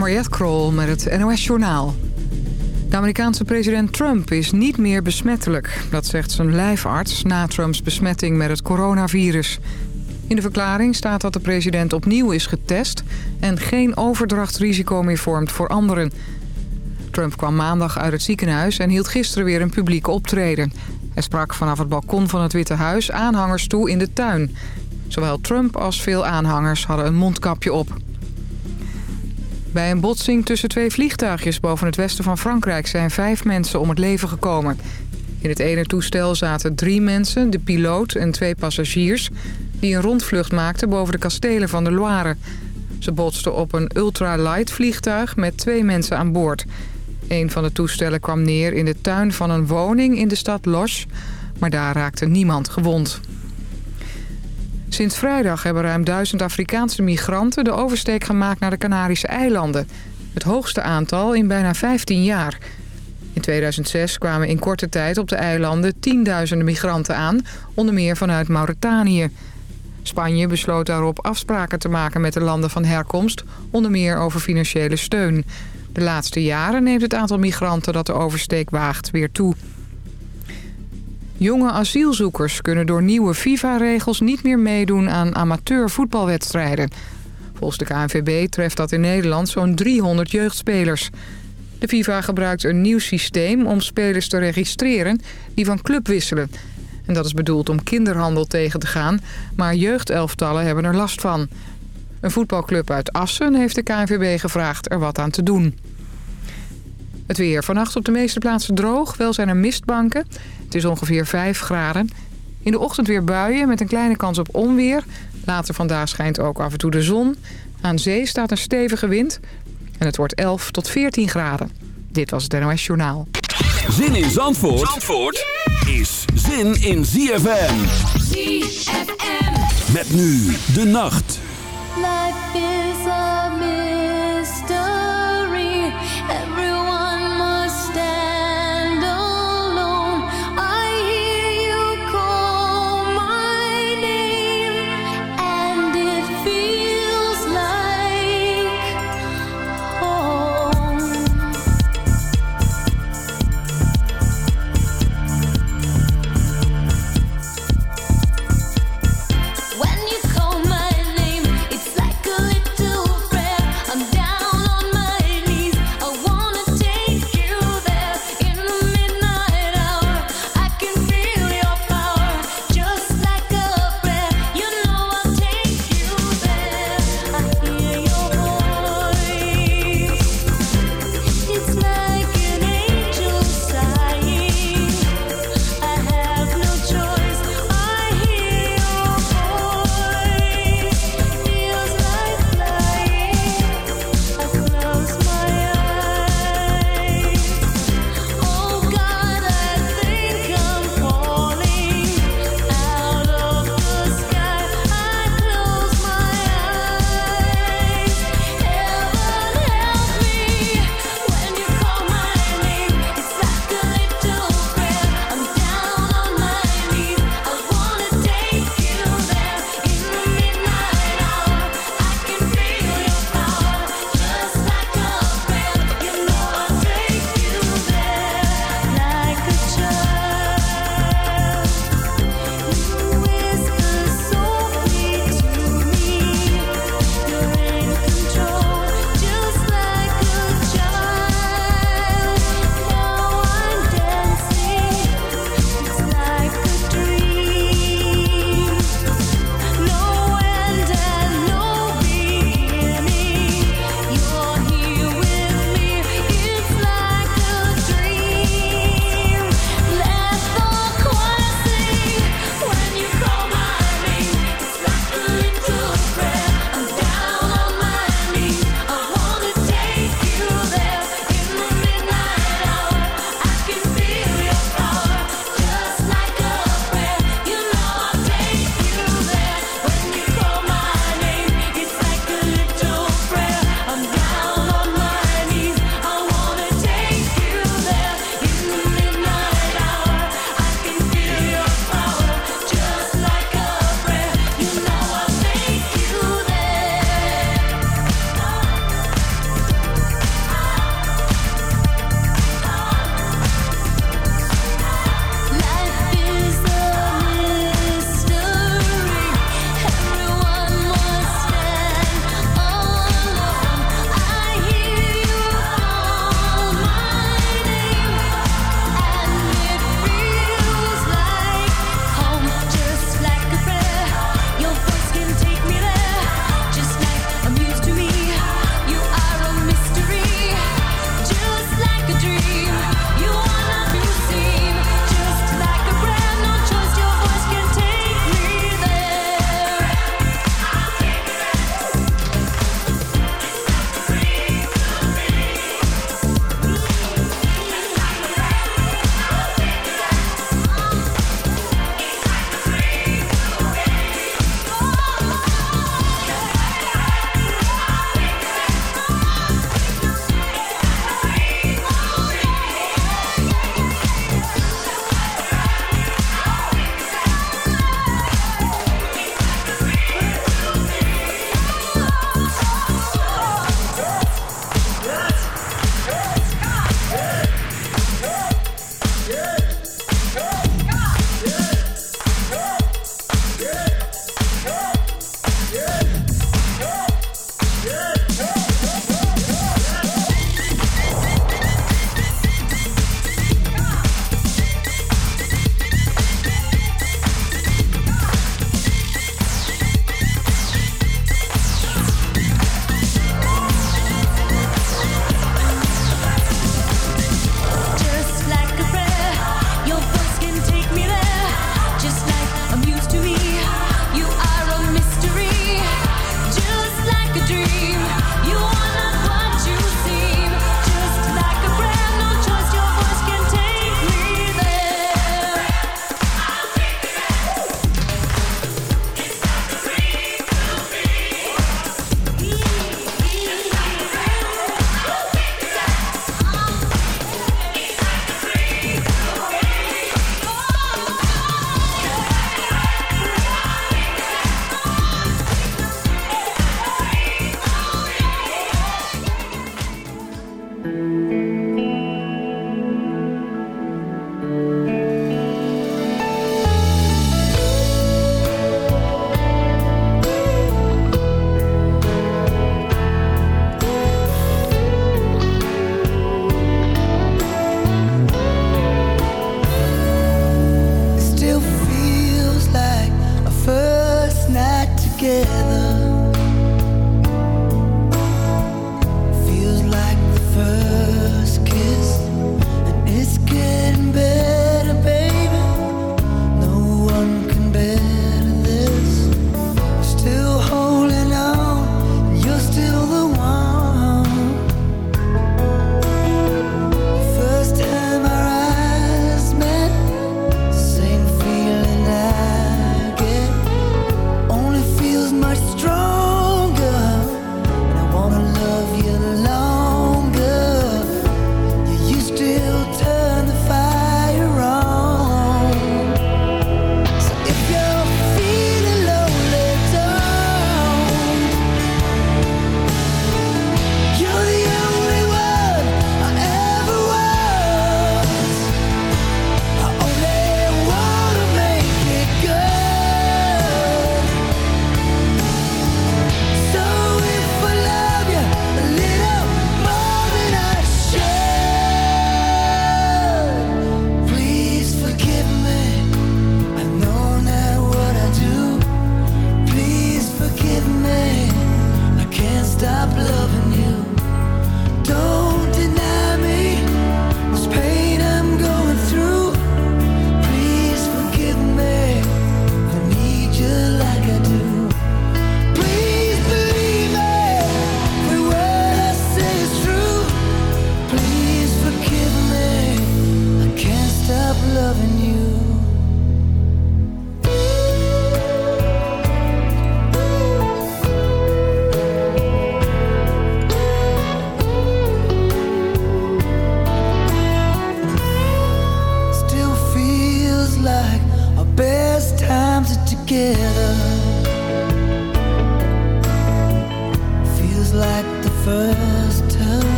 Mariette Krol met het NOS Journaal. De Amerikaanse president Trump is niet meer besmettelijk. Dat zegt zijn lijfarts na Trumps besmetting met het coronavirus. In de verklaring staat dat de president opnieuw is getest... en geen overdrachtsrisico meer vormt voor anderen. Trump kwam maandag uit het ziekenhuis en hield gisteren weer een publieke optreden. Hij sprak vanaf het balkon van het Witte Huis aanhangers toe in de tuin. Zowel Trump als veel aanhangers hadden een mondkapje op. Bij een botsing tussen twee vliegtuigjes boven het westen van Frankrijk... zijn vijf mensen om het leven gekomen. In het ene toestel zaten drie mensen, de piloot en twee passagiers... die een rondvlucht maakten boven de kastelen van de Loire. Ze botsten op een ultralight vliegtuig met twee mensen aan boord. Een van de toestellen kwam neer in de tuin van een woning in de stad Loche... maar daar raakte niemand gewond. Sinds vrijdag hebben ruim duizend Afrikaanse migranten de oversteek gemaakt naar de Canarische eilanden. Het hoogste aantal in bijna 15 jaar. In 2006 kwamen in korte tijd op de eilanden tienduizenden migranten aan, onder meer vanuit Mauritanië. Spanje besloot daarop afspraken te maken met de landen van herkomst, onder meer over financiële steun. De laatste jaren neemt het aantal migranten dat de oversteek waagt weer toe. Jonge asielzoekers kunnen door nieuwe FIFA-regels niet meer meedoen aan amateurvoetbalwedstrijden. Volgens de KNVB treft dat in Nederland zo'n 300 jeugdspelers. De FIFA gebruikt een nieuw systeem om spelers te registreren die van club wisselen. En dat is bedoeld om kinderhandel tegen te gaan, maar jeugdelftallen hebben er last van. Een voetbalclub uit Assen heeft de KNVB gevraagd er wat aan te doen. Het weer. Vannacht op de meeste plaatsen droog. Wel zijn er mistbanken. Het is ongeveer 5 graden. In de ochtend weer buien met een kleine kans op onweer. Later vandaag schijnt ook af en toe de zon. Aan zee staat een stevige wind. En het wordt 11 tot 14 graden. Dit was het NOS Journaal. Zin in Zandvoort, Zandvoort is zin in ZFM. ZFM. Met nu de nacht. Life is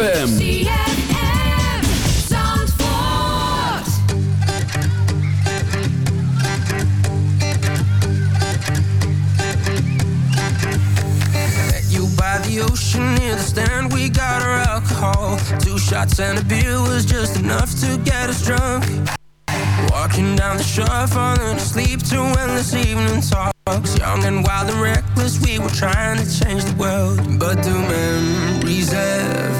ZFM. the ocean near the stand, we got our alcohol. Two shots and a beer was just enough to get us drunk. Walking down the shore, falling asleep to endless evening talks. Young and wild and reckless, we were trying to change the world. But the memories ever?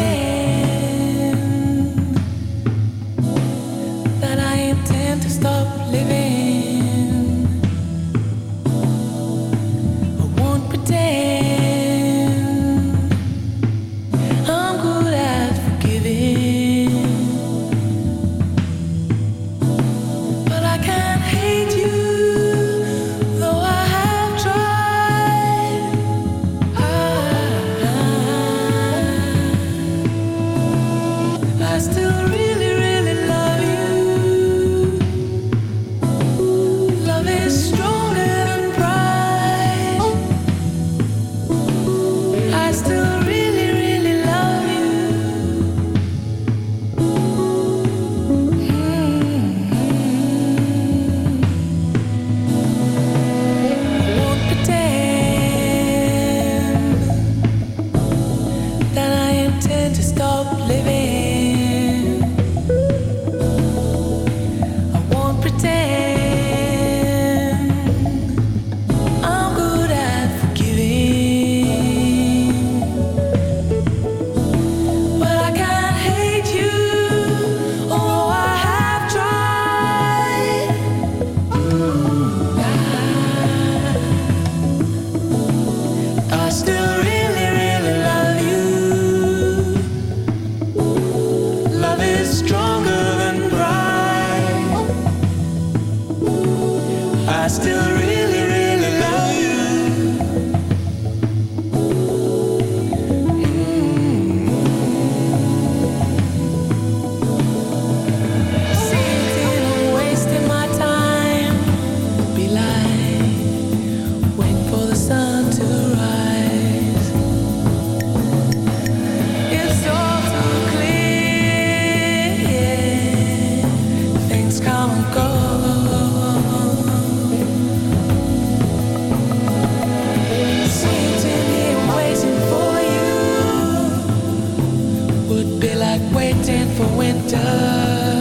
like waiting for winter.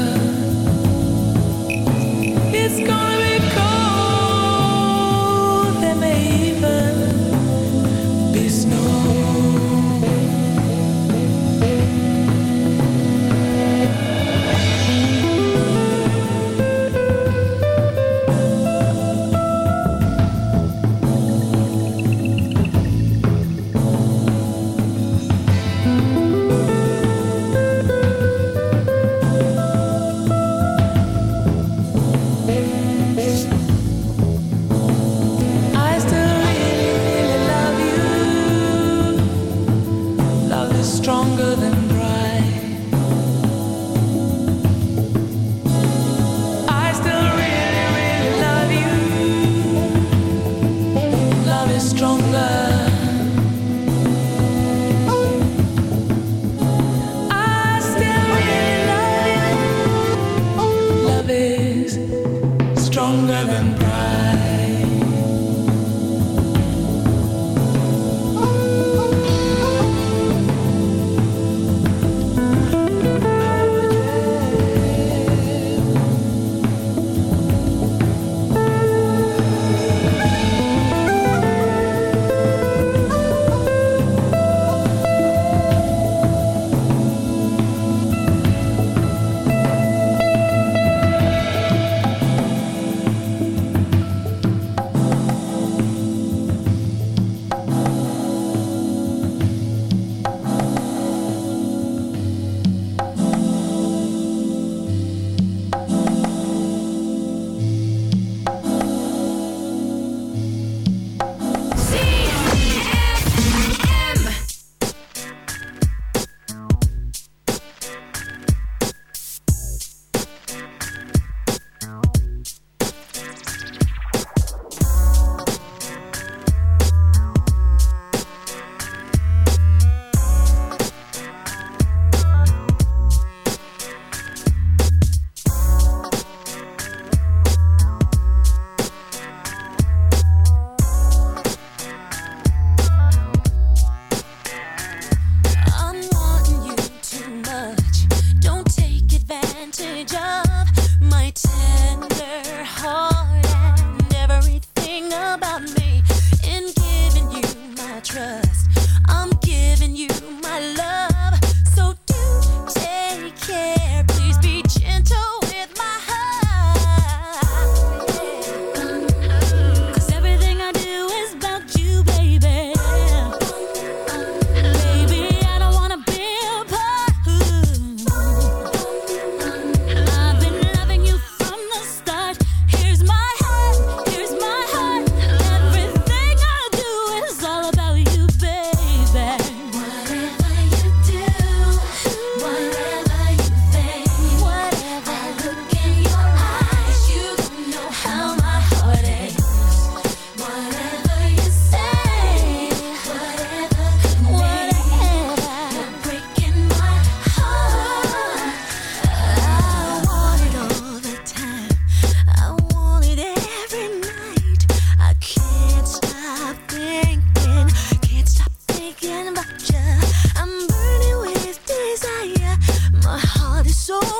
so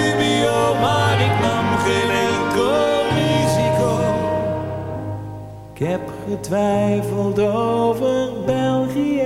in een risico. Ik heb getwijfeld over België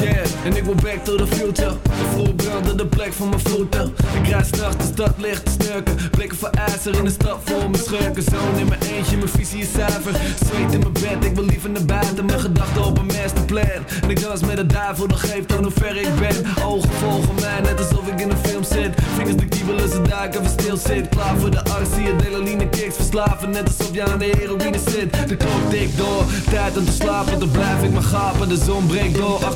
Yeah, en ik wil back to the future. De vloer de plek van mijn voeten. Ik rijd s'nachts de stad licht te snurken. Blikken voor ijzer in de stad voor mijn schurken. Zoon in mijn eentje, mijn visie is zuiver. Zweet in mijn bed, ik wil liever naar buiten. Mijn gedachten op een masterplan. En ik dans met de duivel, dat geeft aan hoe ver ik ben. Ogen volgen mij, net alsof ik in een film zit. Vingers de kiebelen, ze daar even stil zit. Klaar voor de arts, zie je delaline kicks verslaven. Net alsof je aan de heroïne zit. De klok tikt door, tijd om te slapen. Dan blijf ik maar gapen, de zon breekt door.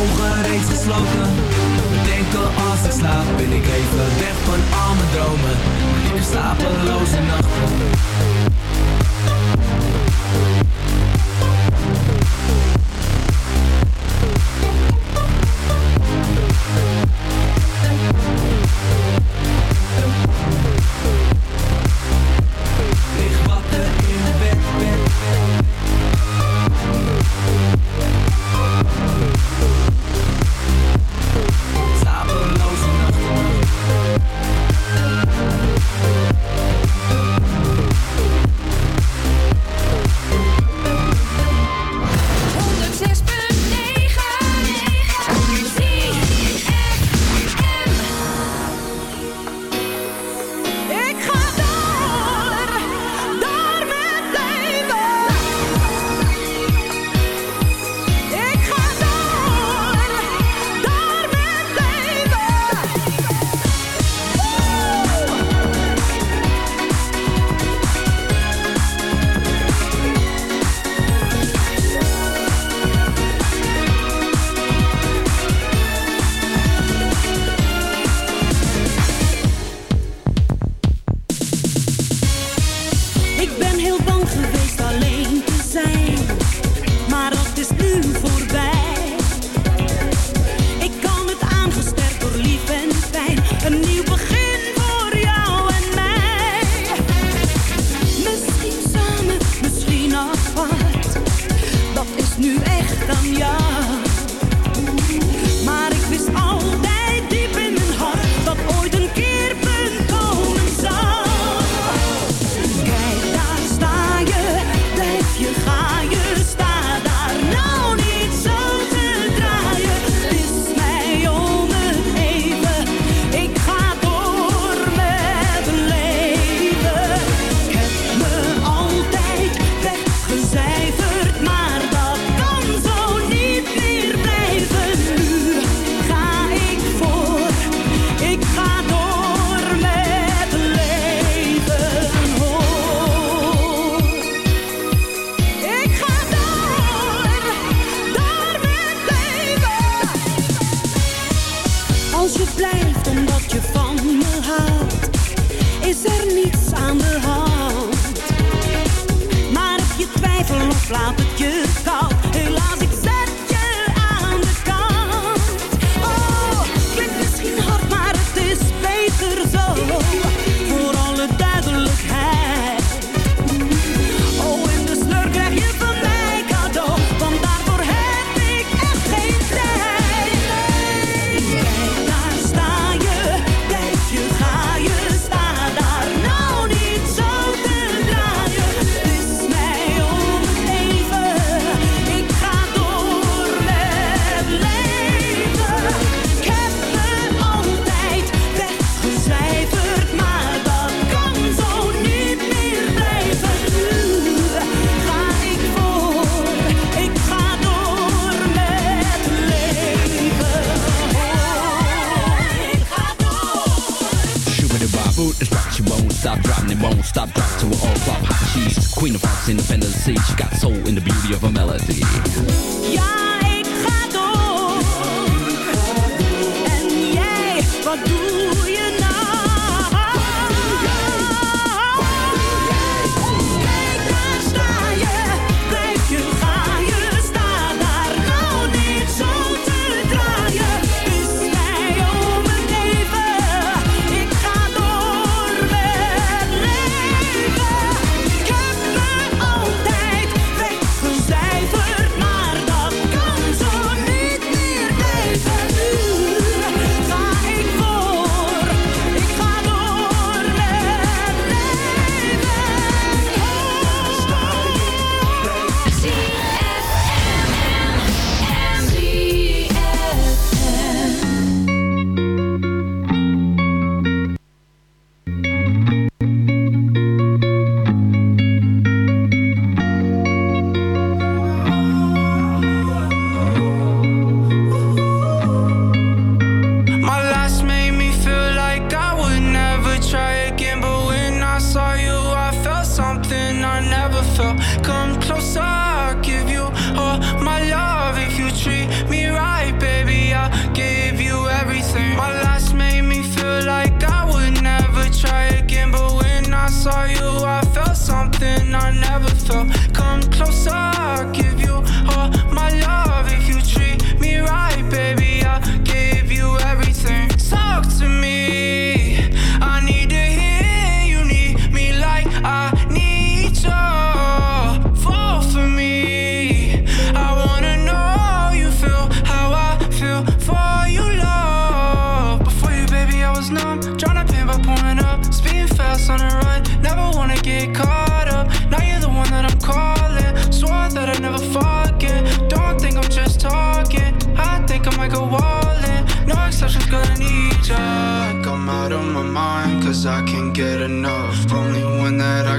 ogen reeds gesloten. Denken als ik slaap, ben ik even weg van al mijn dromen. Heb slapeloze nachten.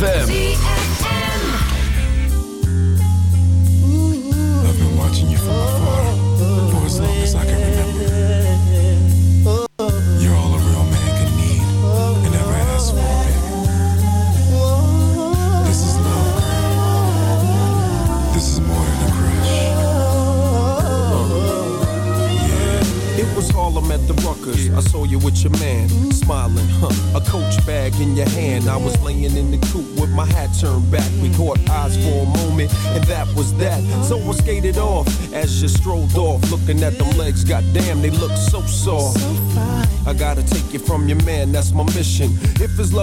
ZFM.